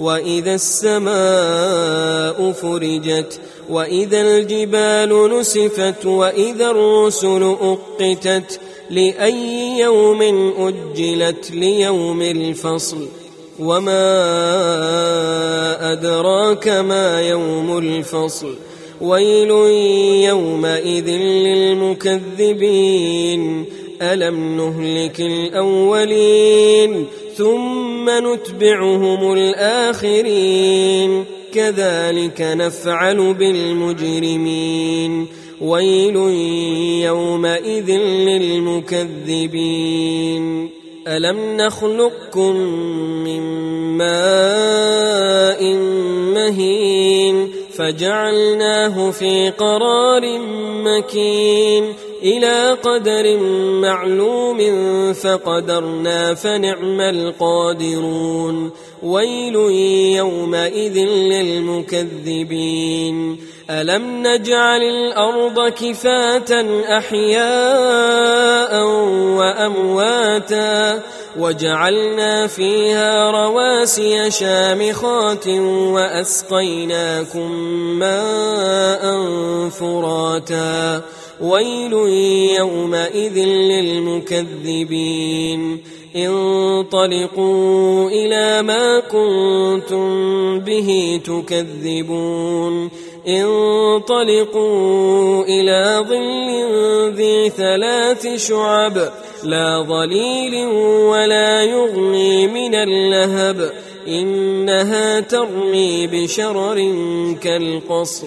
وإذا السماء فرجت وإذا الجبال نسفت وإذا الرسل أقتت لأي يوم أجلت ليوم الفصل وما أدراك ما يوم الفصل ويل يومئذ للمكذبين ألم نهلك الأولين ثم نتبعهم الآخرين. كذلك نفعل بالمجرمين. ويل يومئذ للمكذبين. ألم نخلقكم من ماء مهين؟ فجعلناه في قرار مكين. إلى قدر معلوم فقدرنا فنعم القادرون. ويل يومئذ للمكذبين. ألم نجعل الأرض كفاه أحياء وأمواتا وجعلنا فيها رواسي شامخات وأسقيناكم ماء فراتا ويل يومئذ للمكذبين. انطلقوا إلى ما كنتم به تكذبون. انطلقوا إلى ظل ذي ثلاث شعب. لا ظليل ولا يغني من اللهب. إنها ترمي بشرر كالقصر.